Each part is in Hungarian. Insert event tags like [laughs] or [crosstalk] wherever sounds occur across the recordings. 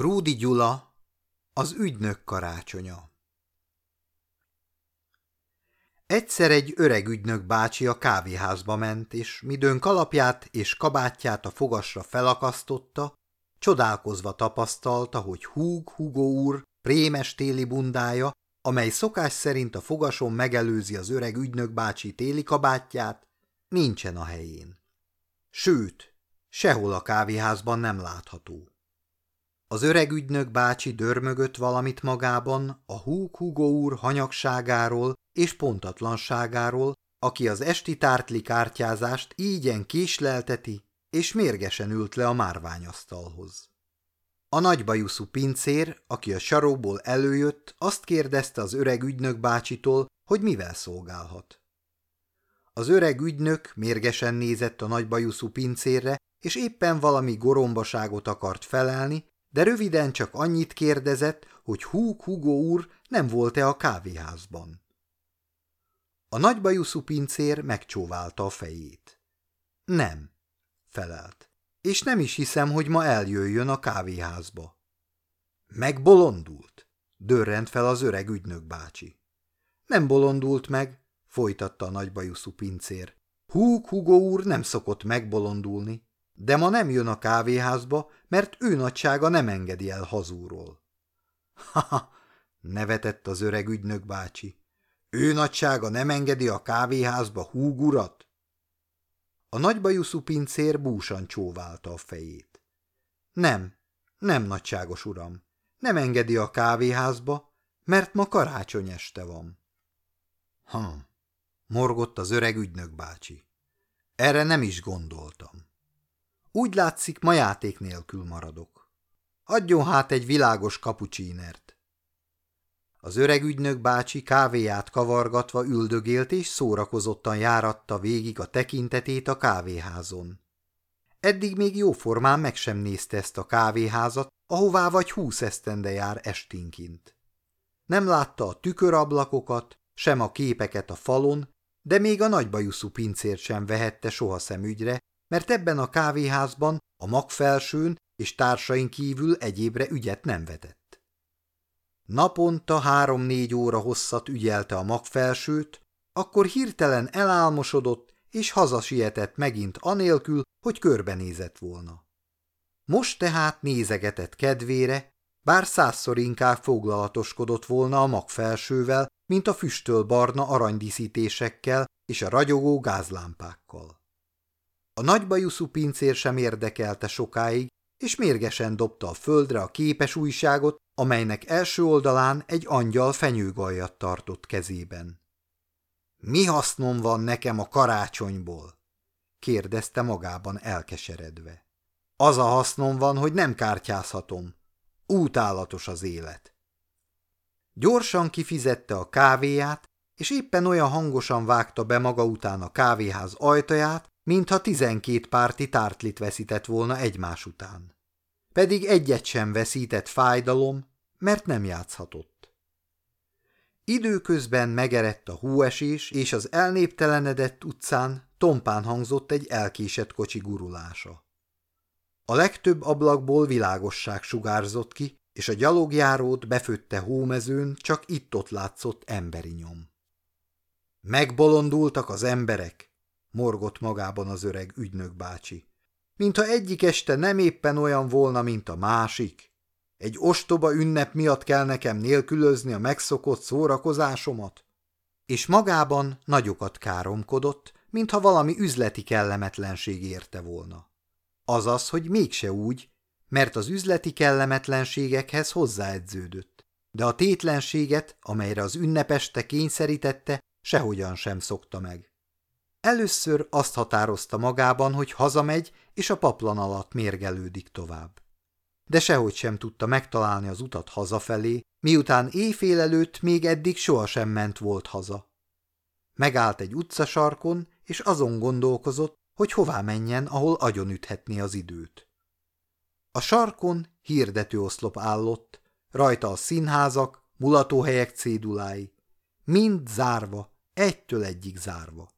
Krúdi Gyula, az ügynök karácsonya Egyszer egy öreg ügynök bácsi a kávéházba ment, és midőn kalapját és kabátját a fogasra felakasztotta, csodálkozva tapasztalta, hogy Húg Hugo úr prémes téli bundája, amely szokás szerint a fogason megelőzi az öreg ügynök bácsi téli kabátját, nincsen a helyén. Sőt, sehol a kávéházban nem látható. Az öreg ügynök bácsi dörmögött valamit magában a húg Hugo úr hanyagságáról és pontatlanságáról, aki az esti tártli kártyázást ígyen késlelteti, és mérgesen ült le a márványasztalhoz. A nagybajuszú pincér, aki a saróból előjött, azt kérdezte az öreg ügynök bácsitól, hogy mivel szolgálhat. Az öreg ügynök mérgesen nézett a nagybajuszú pincérre, és éppen valami gorombaságot akart felelni, de röviden csak annyit kérdezett, hogy Húg Hugo úr nem volt-e a kávéházban. A nagybajuszú pincér megcsóválta a fejét. Nem, felelt, és nem is hiszem, hogy ma eljöjjön a kávéházba. Megbolondult? Dörrent fel az öreg ügynök bácsi. Nem bolondult meg, folytatta a nagybajuszú pincér. Húg Hugo úr nem szokott megbolondulni de ma nem jön a kávéházba, mert ő nagysága nem engedi el hazúról. Ha-ha, nevetett az öreg ügynök bácsi. Ő nagysága nem engedi a kávéházba húgurat? A nagybajuszú pincér búsan csóválta a fejét. Nem, nem nagyságos uram, nem engedi a kávéházba, mert ma karácsony este van. Ha, morgott az öreg ügynök bácsi. Erre nem is gondoltam. Úgy látszik, ma játék nélkül maradok. Adjon hát egy világos kapucsínert. Az öreg ügynök bácsi kávéját kavargatva üldögélt és szórakozottan járatta végig a tekintetét a kávéházon. Eddig még jóformán meg sem nézte ezt a kávéházat, ahová vagy húsz esztende jár estinként. Nem látta a tükörablakokat, sem a képeket a falon, de még a nagybajuszú pincért sem vehette soha szemügyre, mert ebben a kávéházban a magfelsőn és társain kívül egyébre ügyet nem vetett. Naponta három-négy óra hosszat ügyelte a magfelsőt, akkor hirtelen elálmosodott, és hazasietett megint anélkül, hogy körbenézett volna. Most tehát nézegetett kedvére, bár százszor inkább foglalatoskodott volna a magfelsővel, mint a füstöl barna aranydíszítésekkel és a ragyogó gázlámpákkal. A nagybajuszú pincér sem érdekelte sokáig, és mérgesen dobta a földre a képes újságot, amelynek első oldalán egy angyal fenyőgaljat tartott kezében. – Mi hasznom van nekem a karácsonyból? – kérdezte magában elkeseredve. – Az a hasznom van, hogy nem kártyázhatom. Útállatos az élet. Gyorsan kifizette a kávéját, és éppen olyan hangosan vágta be maga után a kávéház ajtaját, mintha tizenkét párti tártlit veszített volna egymás után. Pedig egyet sem veszített fájdalom, mert nem játszhatott. Időközben megerett a hóesés, és az elnéptelenedett utcán tompán hangzott egy elkésett kocsi gurulása. A legtöbb ablakból világosság sugárzott ki, és a gyalogjárót befőtte hómezőn csak itt-ott látszott emberi nyom. Megbolondultak az emberek, morgott magában az öreg ügynök bácsi. Mintha egyik este nem éppen olyan volna, mint a másik. Egy ostoba ünnep miatt kell nekem nélkülözni a megszokott szórakozásomat? És magában nagyokat káromkodott, mintha valami üzleti kellemetlenség érte volna. Azaz, hogy mégse úgy, mert az üzleti kellemetlenségekhez hozzáedződött, de a tétlenséget, amelyre az ünnepeste kényszerítette, sehogyan sem szokta meg. Először azt határozta magában, hogy hazamegy, és a paplan alatt mérgelődik tovább. De sehogy sem tudta megtalálni az utat hazafelé, miután éjfél előtt még eddig sohasem ment volt haza. Megállt egy utcasarkon, és azon gondolkozott, hogy hová menjen, ahol agyonüthetné az időt. A sarkon hirdetőoszlop állott, rajta a színházak, mulatóhelyek cédulái, mind zárva, egytől egyik zárva.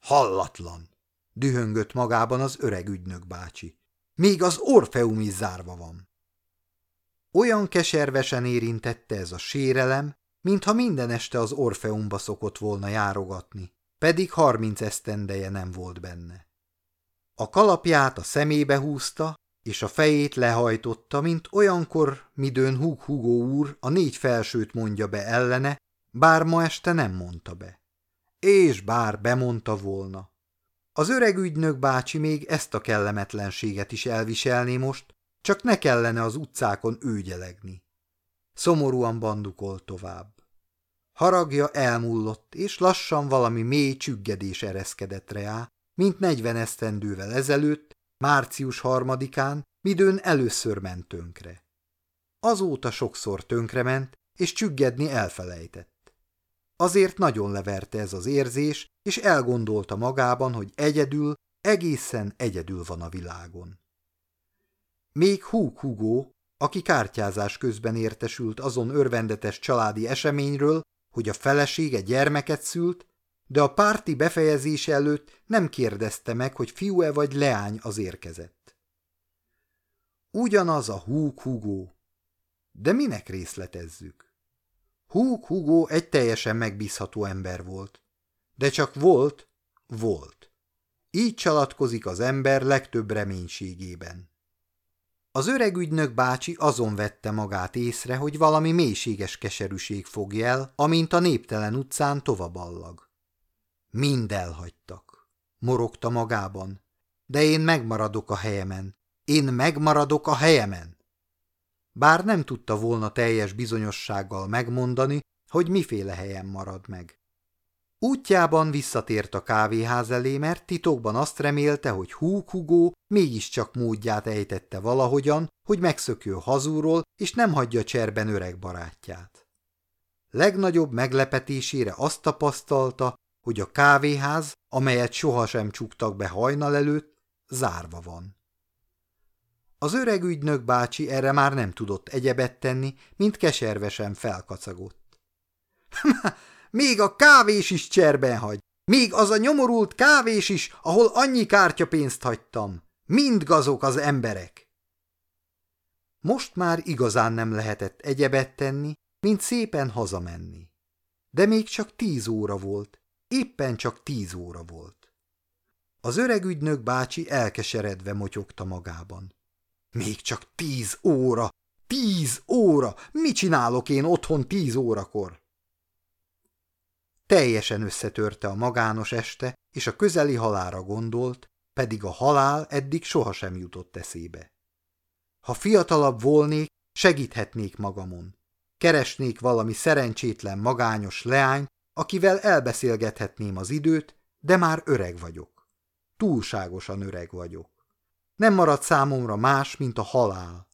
Hallatlan! dühöngött magában az öreg ügynök bácsi. Még az Orfeum is zárva van. Olyan keservesen érintette ez a sérelem, mintha minden este az Orfeumba szokott volna járogatni, pedig harminc esztendeje nem volt benne. A kalapját a szemébe húzta, és a fejét lehajtotta, mint olyankor, midőn Hug Hugo úr a négy felsőt mondja be ellene, bár ma este nem mondta be. És bár bemondta volna. Az öreg ügynök bácsi még ezt a kellemetlenséget is elviselné most, csak ne kellene az utcákon őgyelegni. Szomorúan bandukol tovább. Haragja elmullott, és lassan valami mély csüggedés ereszkedett rá, mint negyven esztendővel ezelőtt, március harmadikán, midőn először ment tönkre. Azóta sokszor tönkrement, és csüggedni elfelejtett. Azért nagyon leverte ez az érzés, és elgondolta magában, hogy egyedül, egészen egyedül van a világon. Még Húg Hugo, aki kártyázás közben értesült azon örvendetes családi eseményről, hogy a felesége gyermeket szült, de a párti befejezése előtt nem kérdezte meg, hogy fiú-e vagy leány az érkezett. Ugyanaz a Húg Hugo. De minek részletezzük? Húg Hugo egy teljesen megbízható ember volt. De csak volt, volt. Így csalatkozik az ember legtöbb reménységében. Az öreg ügynök bácsi azon vette magát észre, hogy valami mélységes keserűség fogja el, amint a néptelen utcán tovaballag. Mind elhagytak. Morogta magában. De én megmaradok a helyemen. Én megmaradok a helyemen. Bár nem tudta volna teljes bizonyossággal megmondani, hogy miféle helyen marad meg. Útjában visszatért a kávéház elé, mert titokban azt remélte, hogy Húg Hugó mégiscsak módját ejtette valahogyan, hogy megszökjő hazúról, és nem hagyja cserben öreg barátját. Legnagyobb meglepetésére azt tapasztalta, hogy a kávéház, amelyet sohasem csuktak be hajnal előtt, zárva van. Az öreg ügynök bácsi erre már nem tudott egyebet tenni, mint keservesen felkacagott. [laughs] Még a kávés is cserben hagy. Még az a nyomorult kávés is, ahol annyi kártyapénzt hagytam. Mind gazok az emberek. Most már igazán nem lehetett egyebet tenni, mint szépen hazamenni. De még csak tíz óra volt, éppen csak tíz óra volt. Az öreg ügynök bácsi elkeseredve motyogta magában. Még csak tíz óra, tíz óra, mit csinálok én otthon tíz órakor? Teljesen összetörte a magános este, és a közeli halára gondolt, pedig a halál eddig sohasem jutott eszébe. Ha fiatalabb volnék, segíthetnék magamon. Keresnék valami szerencsétlen magányos leányt, akivel elbeszélgethetném az időt, de már öreg vagyok. Túlságosan öreg vagyok. Nem marad számomra más, mint a halál.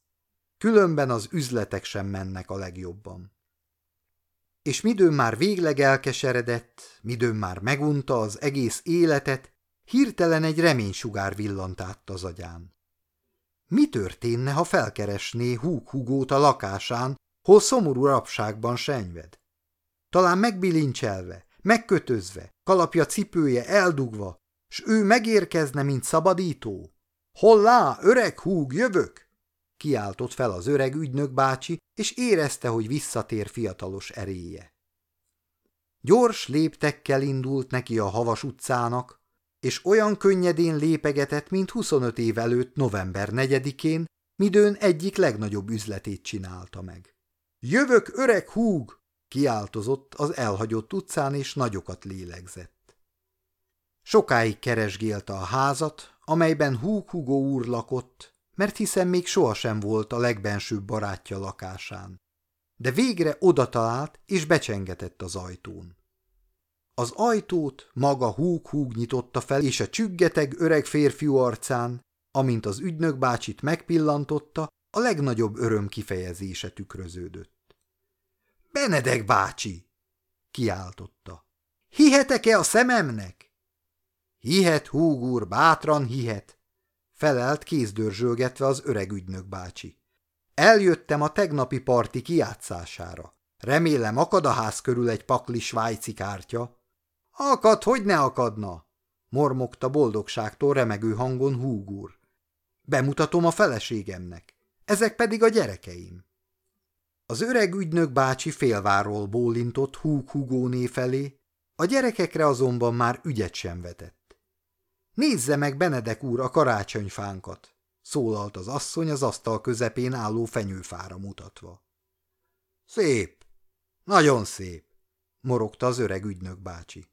Különben az üzletek sem mennek a legjobban és midőn már végleg elkeseredett, midőn már megunta az egész életet, hirtelen egy reménysugár villant át az agyán. Mi történne, ha felkeresné Húg Hugót a lakásán, hol szomorú rapságban senyved? Talán megbilincselve, megkötözve, kalapja cipője eldugva, s ő megérkezne, mint szabadító? Hollá, öreg húg, jövök! kiáltott fel az öreg ügynök bácsi, és érezte, hogy visszatér fiatalos eréje. Gyors léptekkel indult neki a havas utcának, és olyan könnyedén lépegetett, mint 25 év előtt november 4-én, midőn egyik legnagyobb üzletét csinálta meg. Jövök, öreg húg! kiáltozott az elhagyott utcán, és nagyokat lélegzett. Sokáig keresgélte a házat, amelyben Húg Hugó úr lakott, mert hiszen még sohasem volt a legbensőbb barátja lakásán. De végre oda talált, és becsengetett az ajtón. Az ajtót maga húg-húg nyitotta fel, és a csüggeteg öreg férfiú arcán, amint az ügynök bácsit megpillantotta, a legnagyobb öröm kifejezése tükröződött. – Benedek bácsi! – kiáltotta. – Hihetek-e a szememnek? – Hihet, húg úr, bátran hihet, felelt kézdörzsölgetve az öreg ügynök bácsi. Eljöttem a tegnapi parti kijátszására. Remélem akad a ház körül egy pakli svájci kártya. Akad, hogy ne akadna? mormogta boldogságtól remegő hangon húgúr. Bemutatom a feleségemnek, ezek pedig a gyerekeim. Az öreg ügynök bácsi félváról bólintott Húg Hugóné felé, a gyerekekre azonban már ügyet sem vetett. Nézze meg, Benedek úr, a karácsonyfánkat, szólalt az asszony az asztal közepén álló fenyőfára mutatva. Szép, nagyon szép, morogta az öreg ügynök bácsi.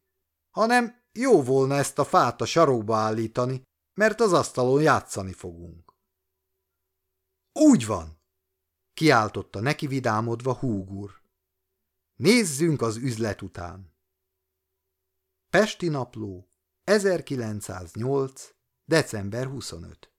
Hanem jó volna ezt a fát a sarokba állítani, mert az asztalon játszani fogunk. Úgy van, kiáltotta neki vidámodva Húgur. Nézzünk az üzlet után. Pesti napló 1908. december 25